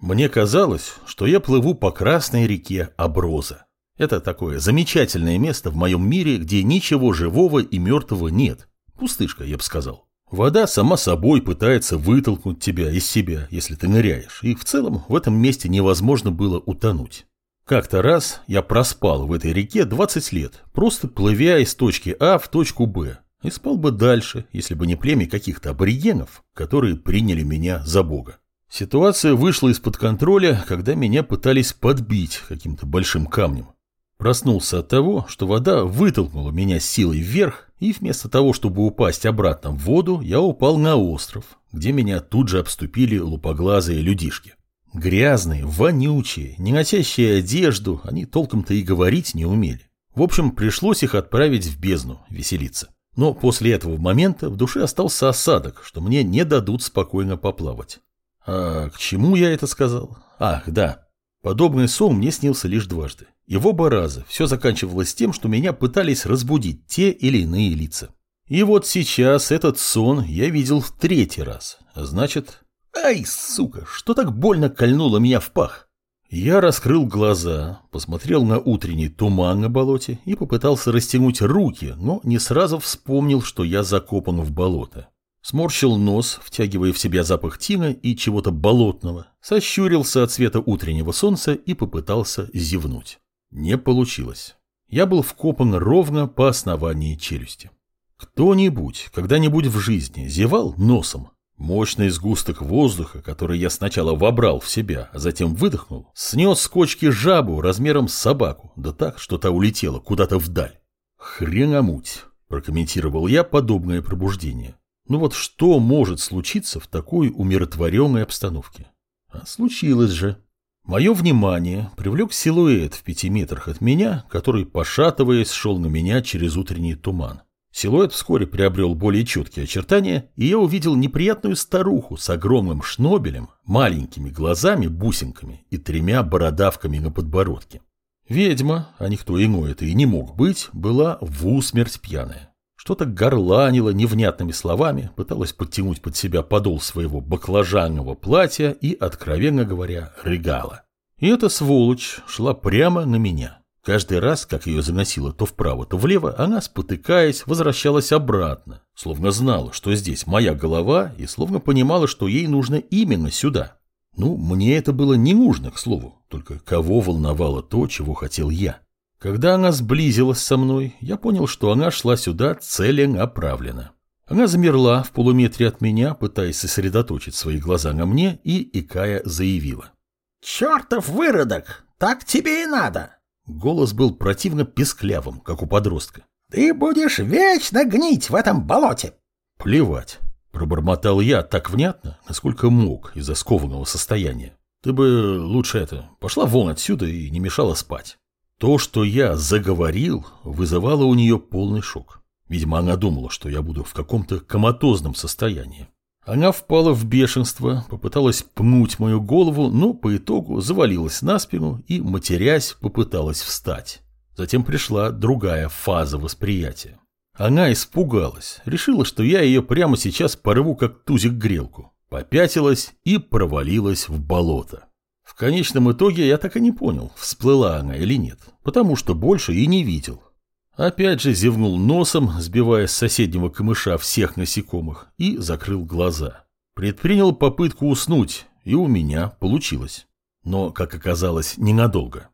Мне казалось, что я плыву по красной реке Аброза. Это такое замечательное место в моем мире, где ничего живого и мертвого нет. Пустышка, я бы сказал. Вода сама собой пытается вытолкнуть тебя из себя, если ты ныряешь, и в целом в этом месте невозможно было утонуть. Как-то раз я проспал в этой реке 20 лет, просто плывя из точки А в точку Б, и спал бы дальше, если бы не племя каких-то аборигенов, которые приняли меня за бога. Ситуация вышла из-под контроля, когда меня пытались подбить каким-то большим камнем. Проснулся от того, что вода вытолкнула меня силой вверх, и вместо того, чтобы упасть обратно в воду, я упал на остров, где меня тут же обступили лупоглазые людишки. Грязные, вонючие, не носящие одежду, они толком-то и говорить не умели. В общем, пришлось их отправить в бездну веселиться. Но после этого момента в душе остался осадок, что мне не дадут спокойно поплавать. А к чему я это сказал? Ах, да. Подобный сон мне снился лишь дважды. И в оба раза все заканчивалось тем, что меня пытались разбудить те или иные лица. И вот сейчас этот сон я видел в третий раз. Значит... Ай, сука, что так больно кольнуло меня в пах? Я раскрыл глаза, посмотрел на утренний туман на болоте и попытался растянуть руки, но не сразу вспомнил, что я закопан в болото. Сморщил нос, втягивая в себя запах тина и чего-то болотного, сощурился от света утреннего солнца и попытался зевнуть. Не получилось. Я был вкопан ровно по основании челюсти. Кто-нибудь когда-нибудь в жизни зевал носом? Мощный сгусток воздуха, который я сначала вобрал в себя, а затем выдохнул, снес с кочки жабу размером с собаку, да так, что та улетела куда-то вдаль. «Хреномуть», – прокомментировал я подобное пробуждение. «Ну вот что может случиться в такой умиротворенной обстановке?» А случилось же. Мое внимание привлек силуэт в пяти метрах от меня, который, пошатываясь, шел на меня через утренний туман. Силуэт вскоре приобрел более четкие очертания, и я увидел неприятную старуху с огромным шнобелем, маленькими глазами-бусинками и тремя бородавками на подбородке. Ведьма, а никто иной это и не мог быть, была в усмерть пьяная. Что-то горланила невнятными словами, пыталась подтянуть под себя подол своего баклажанного платья и, откровенно говоря, рыгала. И эта сволочь шла прямо на меня. Каждый раз, как ее заносило то вправо, то влево, она, спотыкаясь, возвращалась обратно, словно знала, что здесь моя голова, и словно понимала, что ей нужно именно сюда. Ну, мне это было не нужно, к слову, только кого волновало то, чего хотел я. Когда она сблизилась со мной, я понял, что она шла сюда целенаправленно. Она замерла в полуметре от меня, пытаясь сосредоточить свои глаза на мне, и, икая, заявила. «Чертов выродок! Так тебе и надо!» Голос был противно песклявым, как у подростка. «Ты будешь вечно гнить в этом болоте!» «Плевать!» – пробормотал я так внятно, насколько мог из-за скованного состояния. «Ты бы лучше это, пошла вон отсюда и не мешала спать». То, что я заговорил, вызывало у нее полный шок. Видимо, она думала, что я буду в каком-то коматозном состоянии. Она впала в бешенство, попыталась пнуть мою голову, но по итогу завалилась на спину и, матерясь, попыталась встать. Затем пришла другая фаза восприятия. Она испугалась, решила, что я ее прямо сейчас порву, как тузик грелку. Попятилась и провалилась в болото. Конечном итоге я так и не понял, всплыла она или нет, потому что больше и не видел. Опять же зевнул носом, сбивая с соседнего камыша всех насекомых, и закрыл глаза. Предпринял попытку уснуть, и у меня получилось. Но, как оказалось, ненадолго.